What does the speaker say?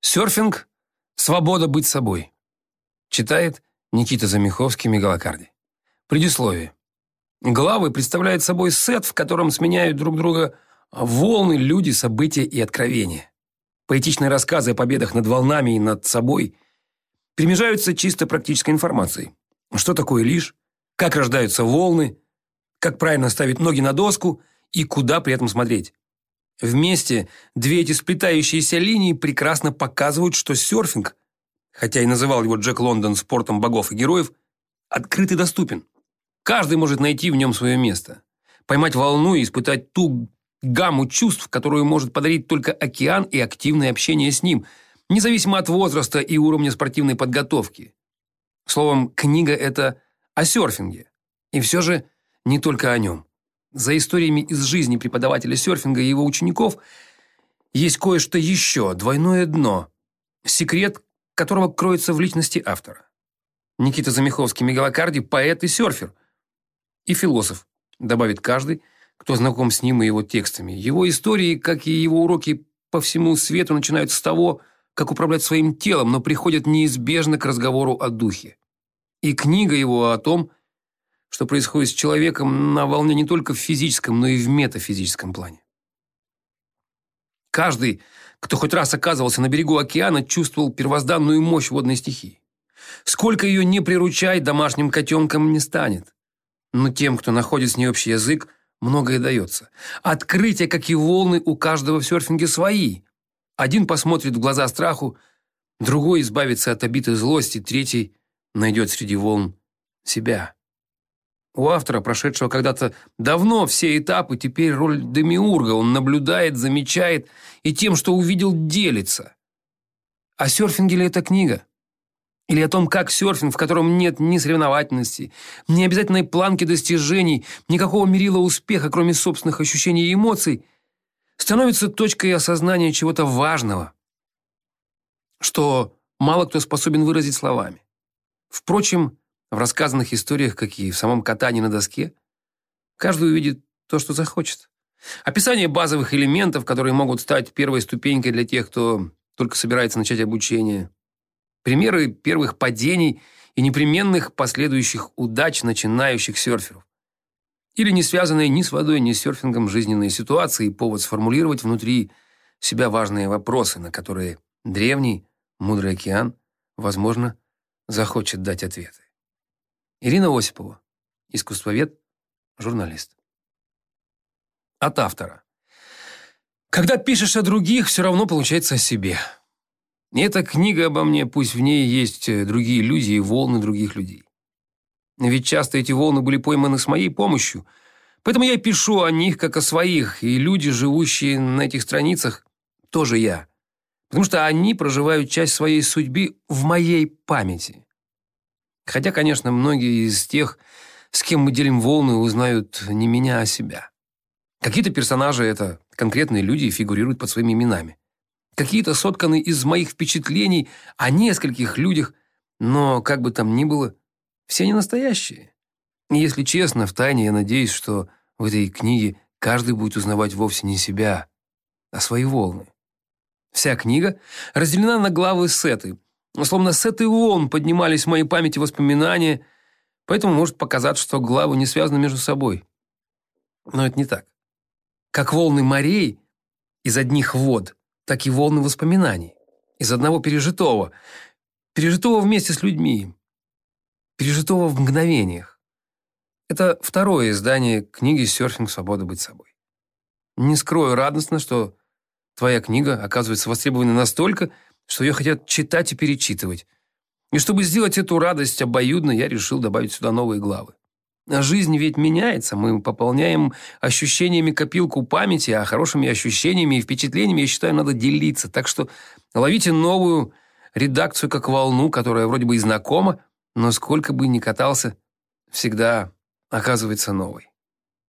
Серфинг – свобода быть собой. Читает Никита Замиховский, Мегалокарди. Предисловие. Главы представляют собой сет, в котором сменяют друг друга волны, люди, события и откровения. Поэтичные рассказы о победах над волнами и над собой перемежаются чисто практической информацией. Что такое лишь, как рождаются волны, как правильно ставить ноги на доску и куда при этом смотреть. Вместе две эти сплетающиеся линии прекрасно показывают, что серфинг, хотя и называл его Джек Лондон спортом богов и героев, открыт и доступен. Каждый может найти в нем свое место, поймать волну и испытать ту гамму чувств, которую может подарить только океан и активное общение с ним, независимо от возраста и уровня спортивной подготовки. Словом, книга – это о серфинге. И все же не только о нем. За историями из жизни преподавателя серфинга и его учеников есть кое-что еще, двойное дно, секрет которого кроется в личности автора. Никита Замиховский Мегалокарди – поэт и серфер. И философ, добавит каждый, кто знаком с ним и его текстами. Его истории, как и его уроки по всему свету, начинаются с того, как управлять своим телом, но приходят неизбежно к разговору о духе. И книга его о том, что происходит с человеком на волне не только в физическом, но и в метафизическом плане. Каждый, кто хоть раз оказывался на берегу океана, чувствовал первозданную мощь водной стихии. Сколько ее не приручай, домашним котенком не станет. Но тем, кто находит с ней общий язык, многое дается. Открытия, как и волны, у каждого в серфинге свои. Один посмотрит в глаза страху, другой избавится от обитой злости, третий найдет среди волн себя. У автора, прошедшего когда-то давно все этапы, теперь роль демиурга. Он наблюдает, замечает и тем, что увидел, делится. О серфинге ли эта книга? Или о том, как серфинг, в котором нет ни соревновательности, ни обязательной планки достижений, никакого мерила успеха, кроме собственных ощущений и эмоций, становится точкой осознания чего-то важного, что мало кто способен выразить словами. Впрочем, в рассказанных историях, как и в самом катании на доске, каждый увидит то, что захочет. Описание базовых элементов, которые могут стать первой ступенькой для тех, кто только собирается начать обучение. Примеры первых падений и непременных последующих удач начинающих серферов. Или не связанные ни с водой, ни с серфингом жизненные ситуации и повод сформулировать внутри себя важные вопросы, на которые древний, мудрый океан, возможно, захочет дать ответы. Ирина Осипова, искусствовед, журналист. От автора. Когда пишешь о других, все равно получается о себе. И эта книга обо мне, пусть в ней есть э, другие люди и волны других людей. Ведь часто эти волны были пойманы с моей помощью, поэтому я пишу о них как о своих, и люди, живущие на этих страницах, тоже я. Потому что они проживают часть своей судьбы в моей памяти. Хотя, конечно, многие из тех, с кем мы делим волны, узнают не меня, а себя. Какие-то персонажи – это конкретные люди и фигурируют под своими именами. Какие-то сотканы из моих впечатлений о нескольких людях, но, как бы там ни было, все они настоящие. И если честно, в тайне я надеюсь, что в этой книге каждый будет узнавать вовсе не себя, а свои волны. Вся книга разделена на главы сеты – Словно с этой волн поднимались в моей памяти воспоминания, поэтому может показаться, что главы не связаны между собой. Но это не так. Как волны морей из одних вод, так и волны воспоминаний из одного пережитого, пережитого вместе с людьми, пережитого в мгновениях. Это второе издание книги «Серфинг. Свобода быть собой». Не скрою радостно, что твоя книга оказывается востребована настолько, что ее хотят читать и перечитывать. И чтобы сделать эту радость обоюдно, я решил добавить сюда новые главы. А жизнь ведь меняется, мы пополняем ощущениями копилку памяти, а хорошими ощущениями и впечатлениями, я считаю, надо делиться. Так что ловите новую редакцию как волну, которая вроде бы и знакома, но сколько бы ни катался, всегда оказывается новой.